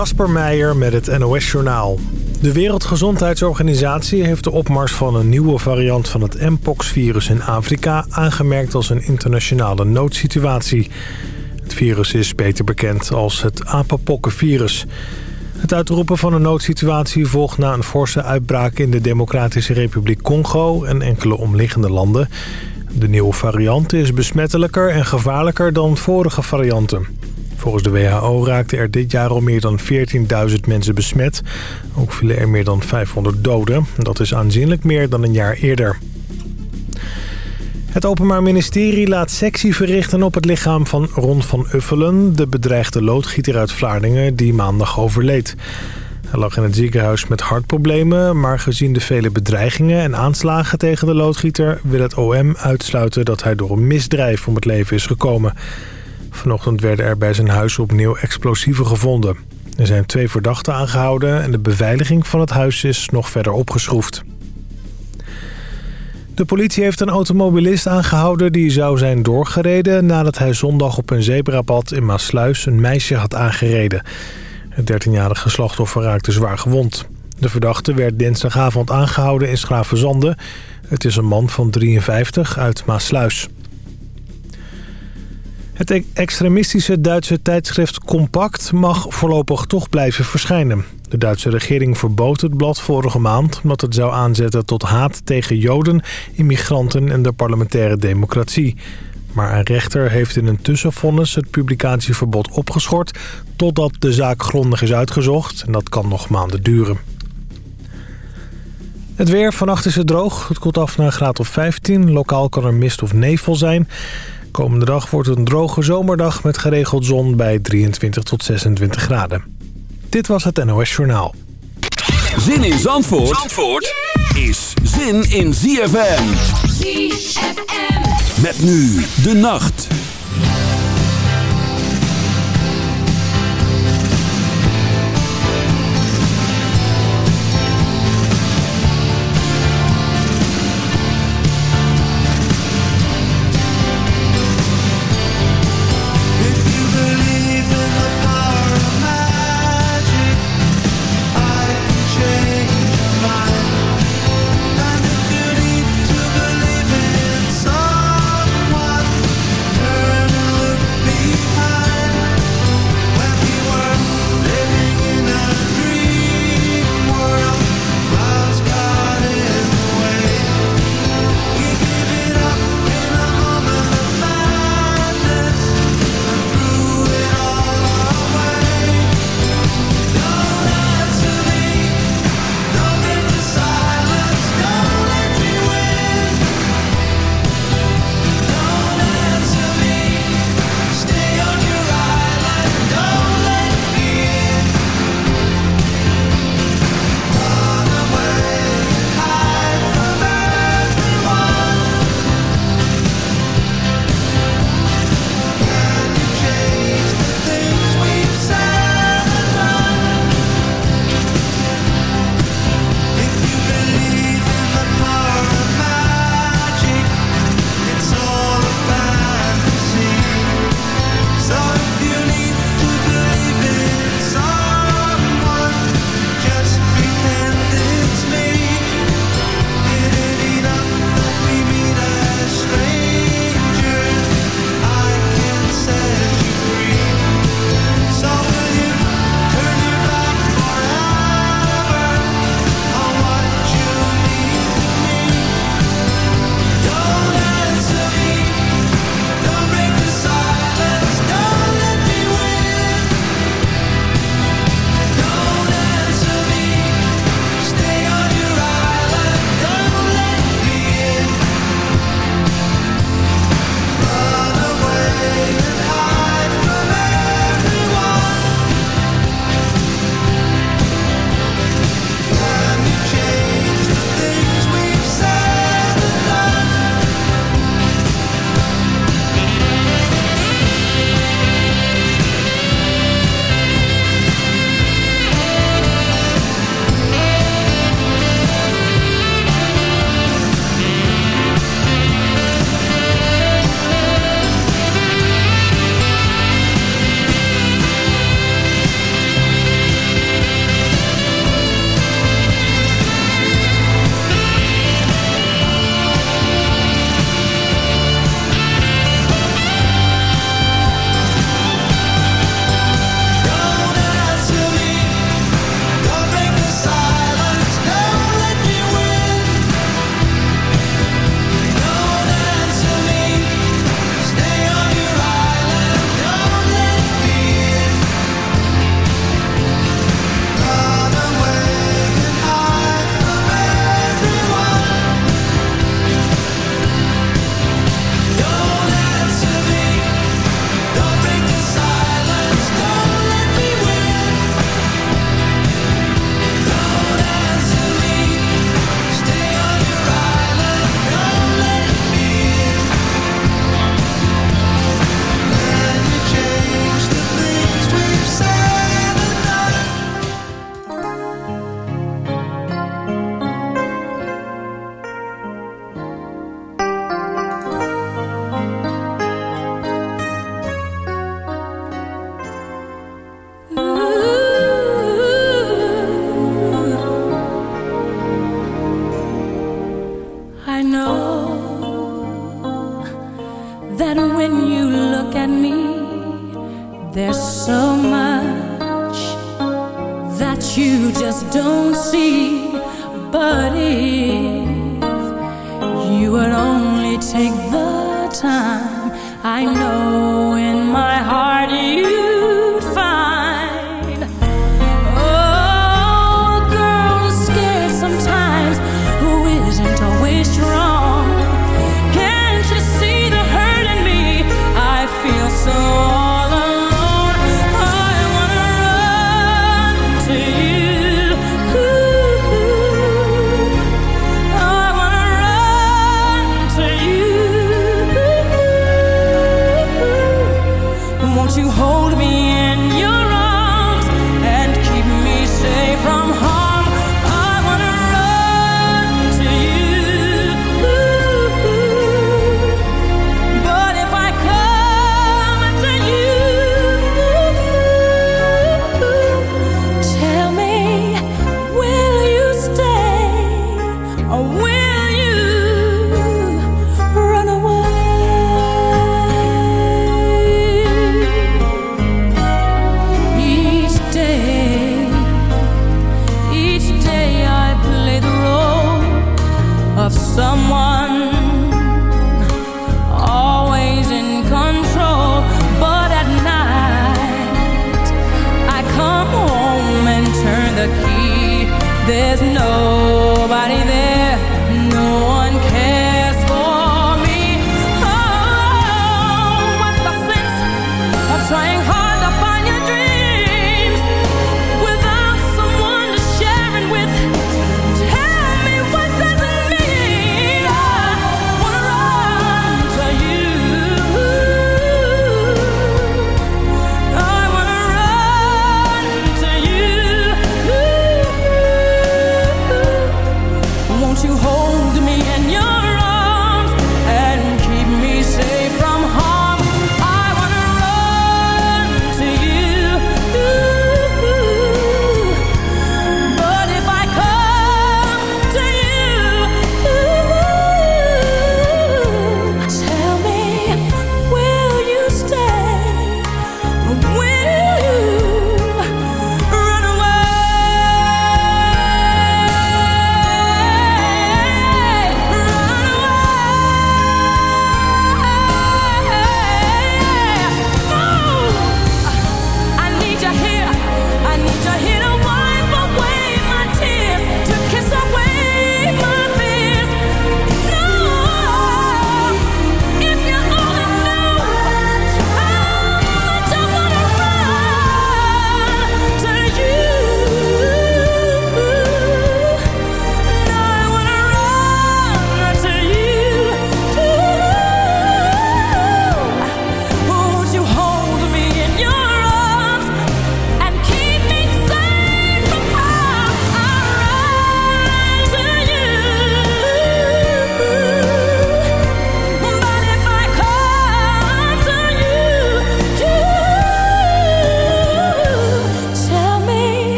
Kasper Meijer met het NOS-journaal. De Wereldgezondheidsorganisatie heeft de opmars van een nieuwe variant van het Mpox-virus in Afrika aangemerkt als een internationale noodsituatie. Het virus is beter bekend als het apenpokkenvirus. Het uitroepen van een noodsituatie volgt na een forse uitbraak in de Democratische Republiek Congo en enkele omliggende landen. De nieuwe variant is besmettelijker en gevaarlijker dan vorige varianten. Volgens de WHO raakten er dit jaar al meer dan 14.000 mensen besmet. Ook vielen er meer dan 500 doden. Dat is aanzienlijk meer dan een jaar eerder. Het Openbaar Ministerie laat sectie verrichten op het lichaam van Ron van Uffelen... de bedreigde loodgieter uit Vlaardingen die maandag overleed. Hij lag in het ziekenhuis met hartproblemen... maar gezien de vele bedreigingen en aanslagen tegen de loodgieter... wil het OM uitsluiten dat hij door een misdrijf om het leven is gekomen... Vanochtend werden er bij zijn huis opnieuw explosieven gevonden. Er zijn twee verdachten aangehouden en de beveiliging van het huis is nog verder opgeschroefd. De politie heeft een automobilist aangehouden die zou zijn doorgereden... nadat hij zondag op een zebrapad in Maasluis een meisje had aangereden. Het 13-jarige slachtoffer raakte zwaar gewond. De verdachte werd dinsdagavond aangehouden in Schravenzande. Het is een man van 53 uit Maasluis. Het e- extremistische Duitse tijdschrift Compact mag voorlopig toch blijven verschijnen. De Duitse regering verbood het blad vorige maand... omdat het zou aanzetten tot haat tegen Joden, immigranten en de parlementaire democratie. Maar een rechter heeft in een tussenvonnis het publicatieverbod opgeschort... totdat de zaak grondig is uitgezocht en dat kan nog maanden duren. Het weer, vannacht is het droog. Het koelt af naar een graad of 15. Lokaal kan er mist of nevel zijn... Komende dag wordt het een droge zomerdag met geregeld zon bij 23 tot 26 graden. Dit was het NOS Journaal. Zin in Zandvoort, Zandvoort is zin in ZFM. ZFM. Met nu de nacht.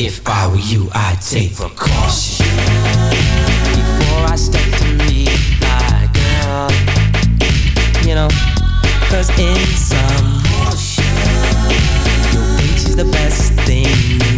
If I were you, I'd take precaution before I step to meet my girl. You know, cause in some, motions, your bitch is the best thing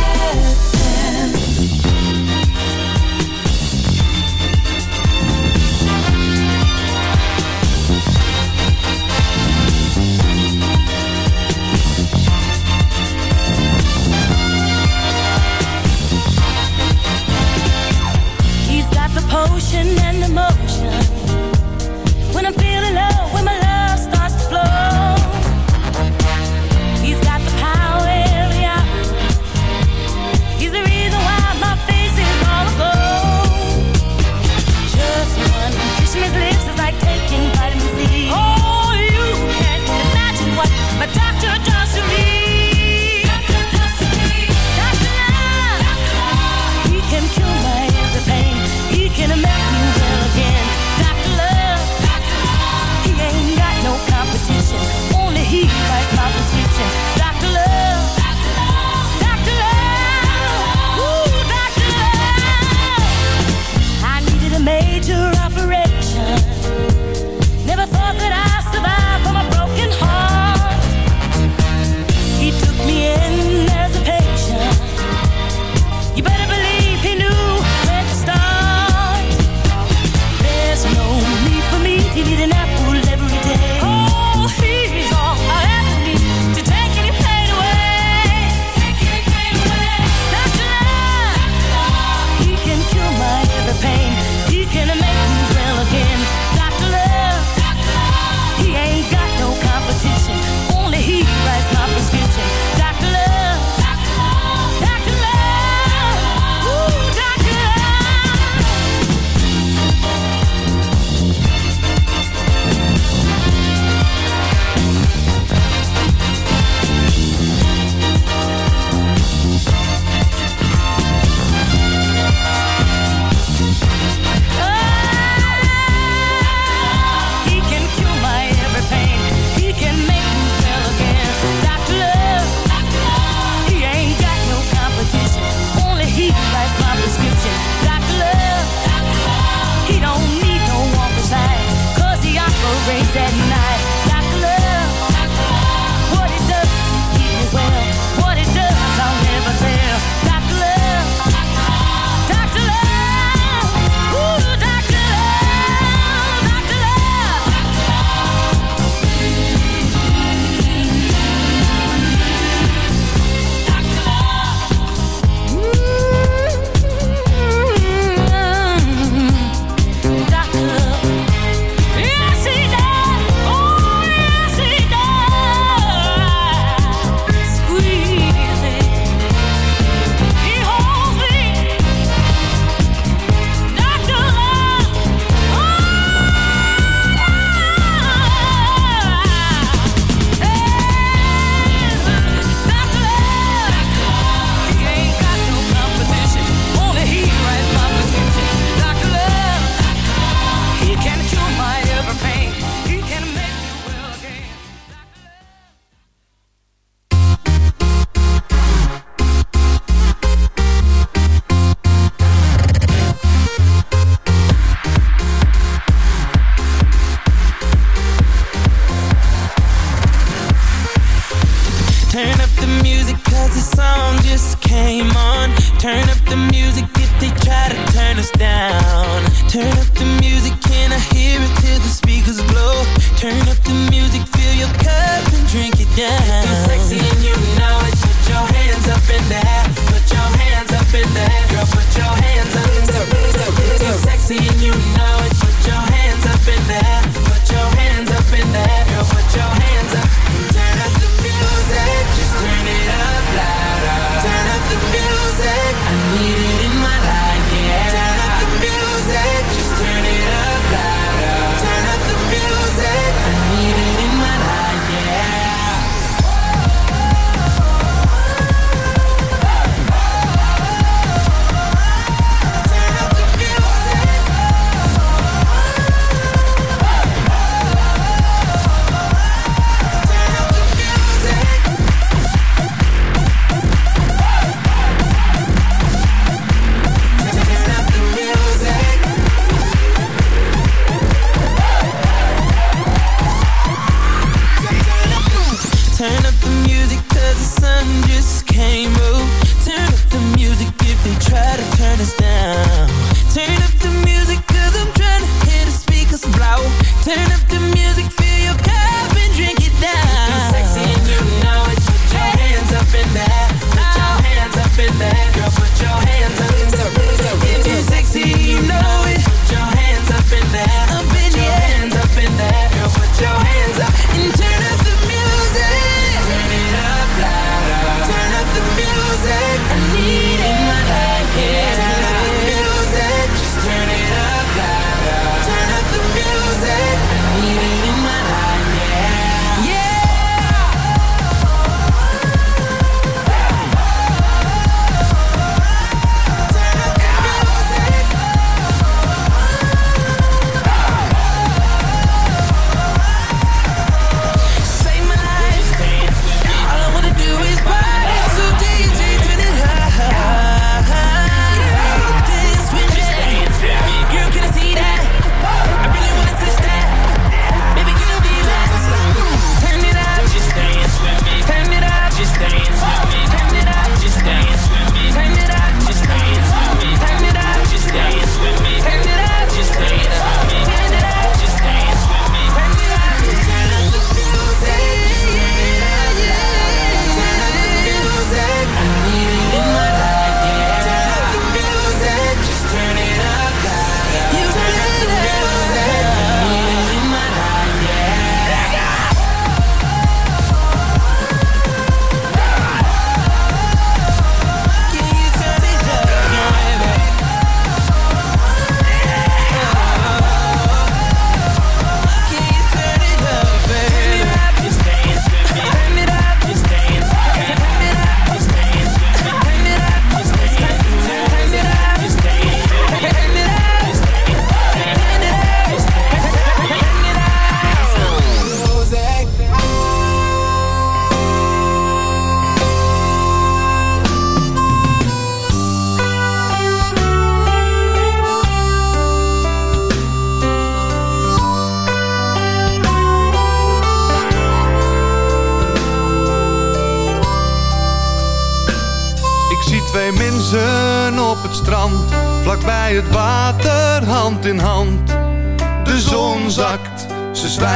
you need an night.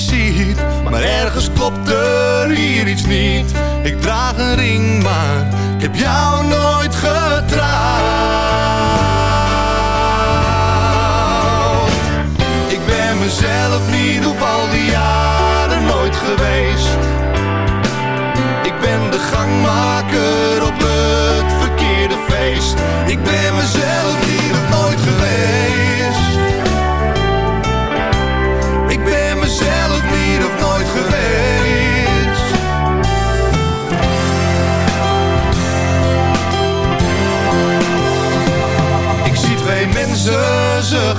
Ziet. Maar ergens klopt er hier iets niet. Ik draag een ring, maar ik heb jou nooit getrouwd. Ik ben mezelf niet op al die jaren nooit geweest. Ik ben de gangmaker op het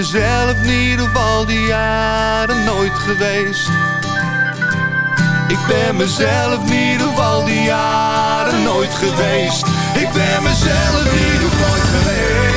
Mezelf niet op al die jaren nooit geweest. Ik ben mezelf niet op al die jaren nooit geweest. Ik ben mezelf niet nooit geweest.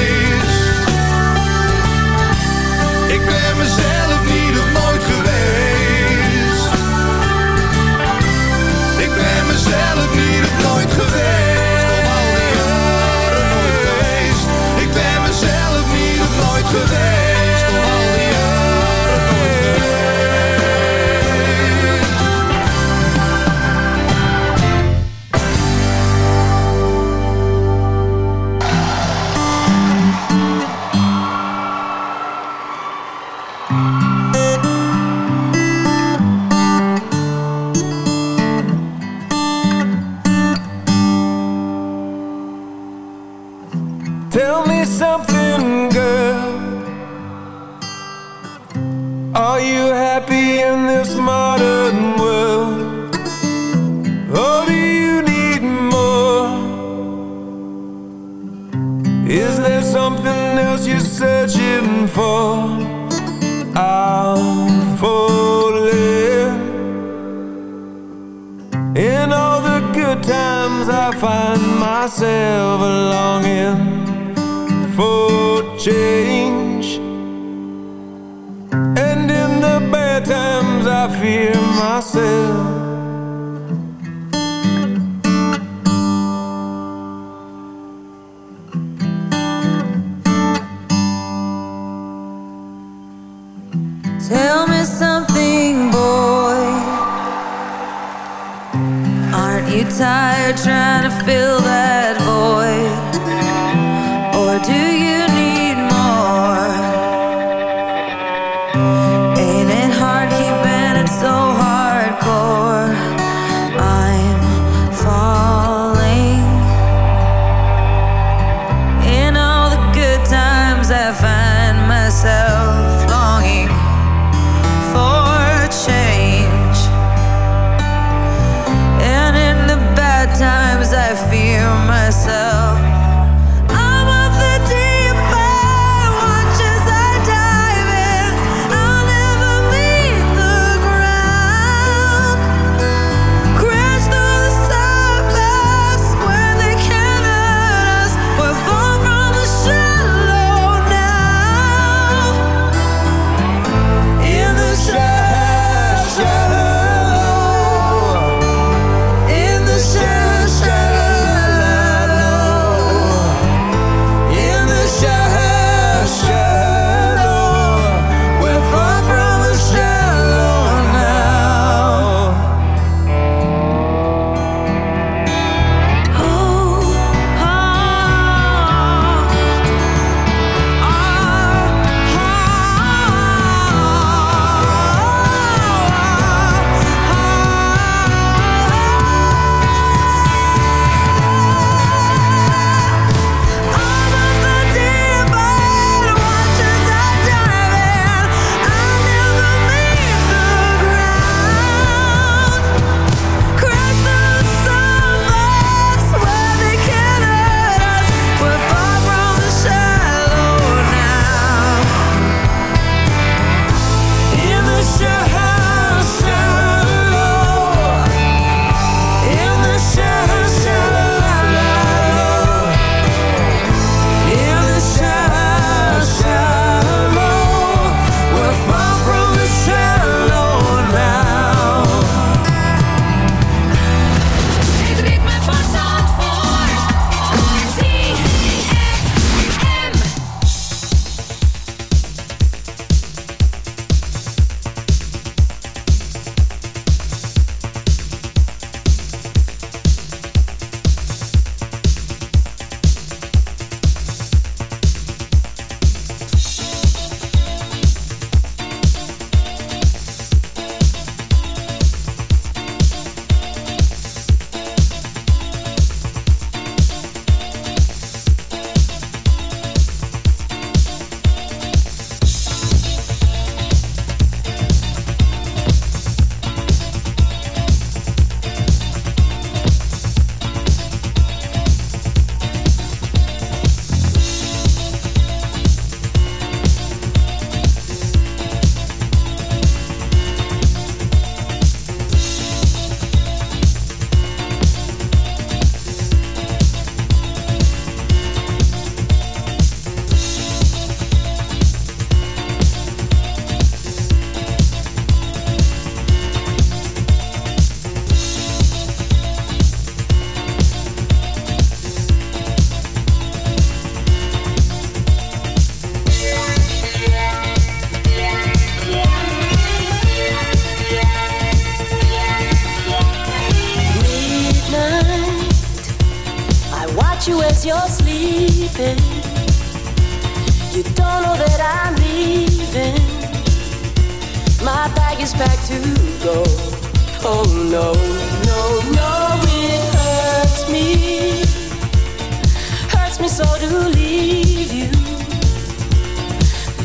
so to leave you,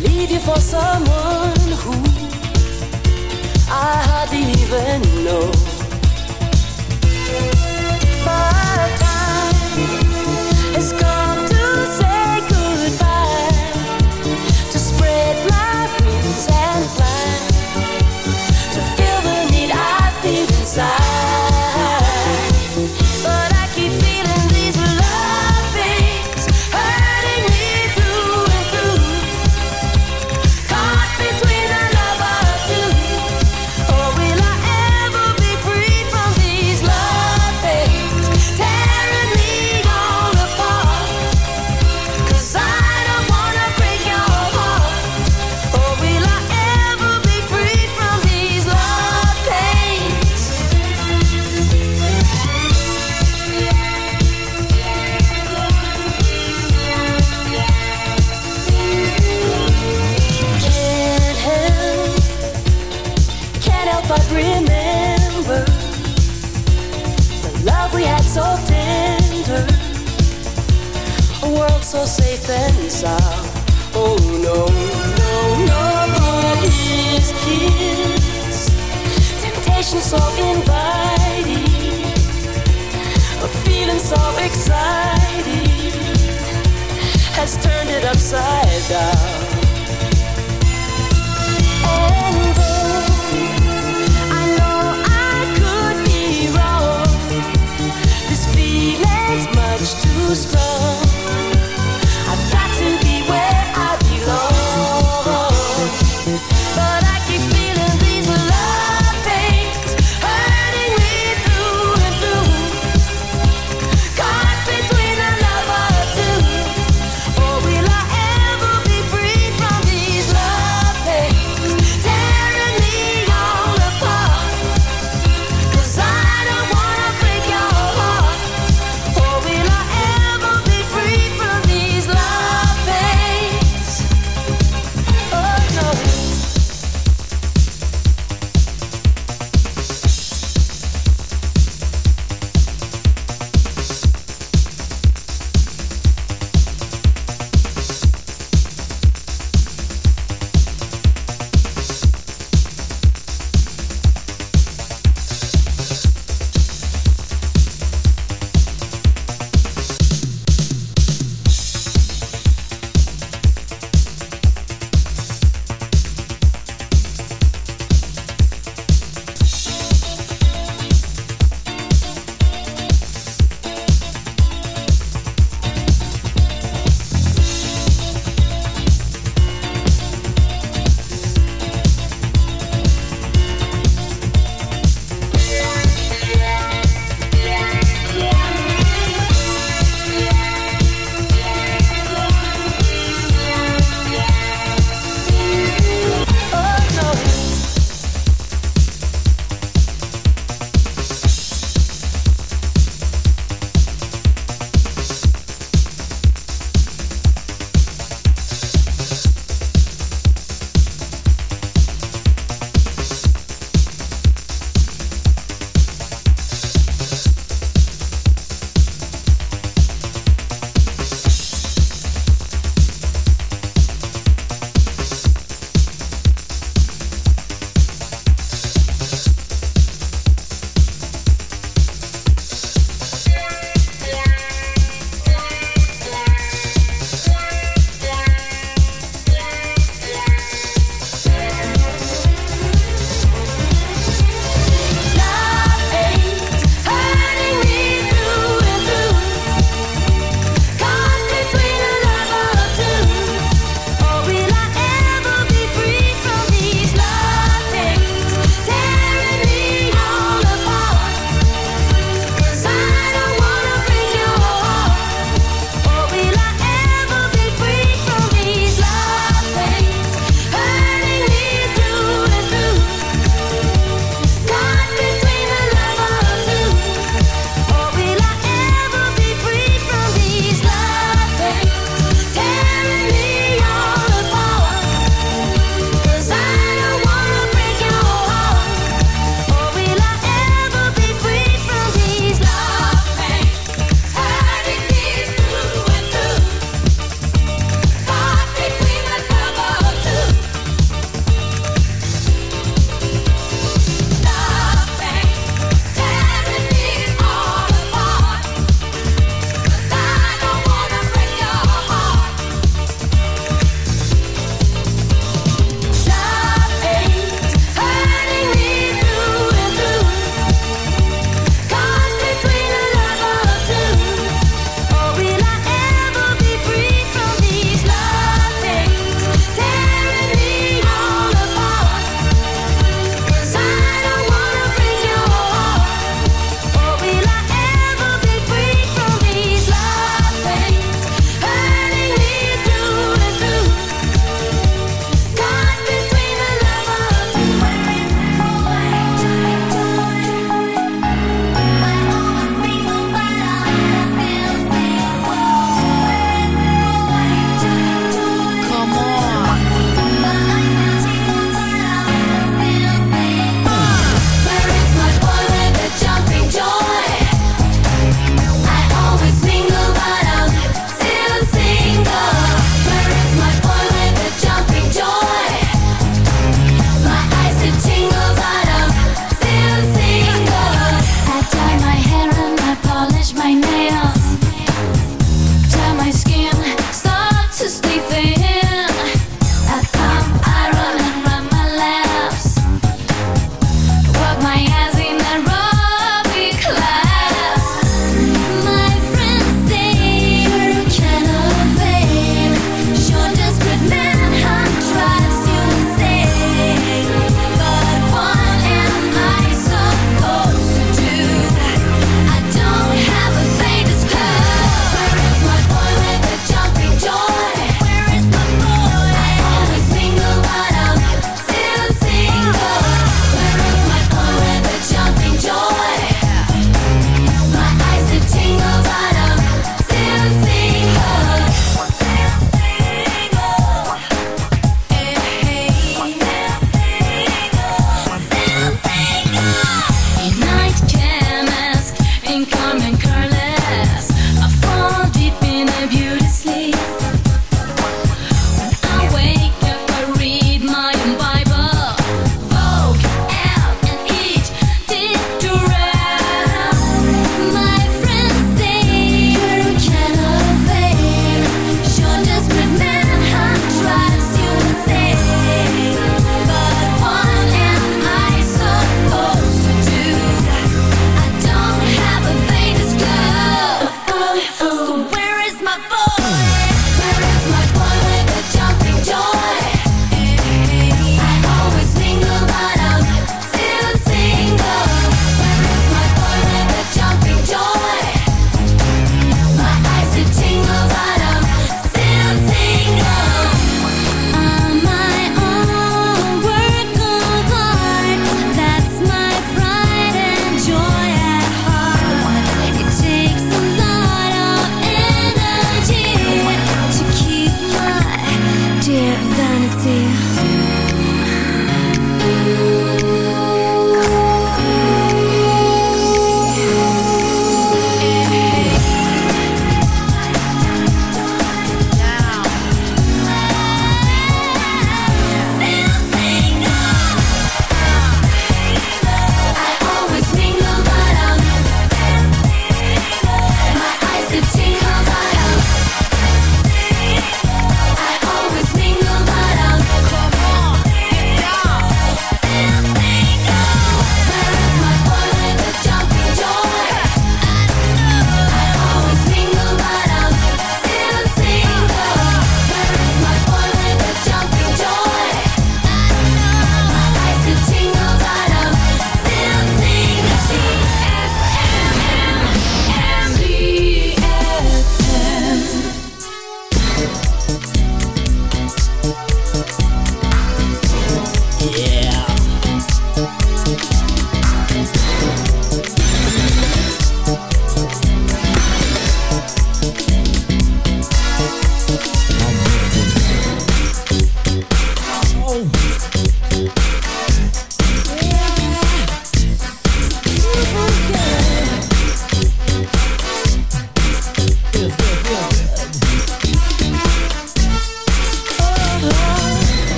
leave you for someone who I hardly even know. conversation so inviting, a feeling so exciting has turned it upside down. I know I could be wrong, this feeling's much too strong.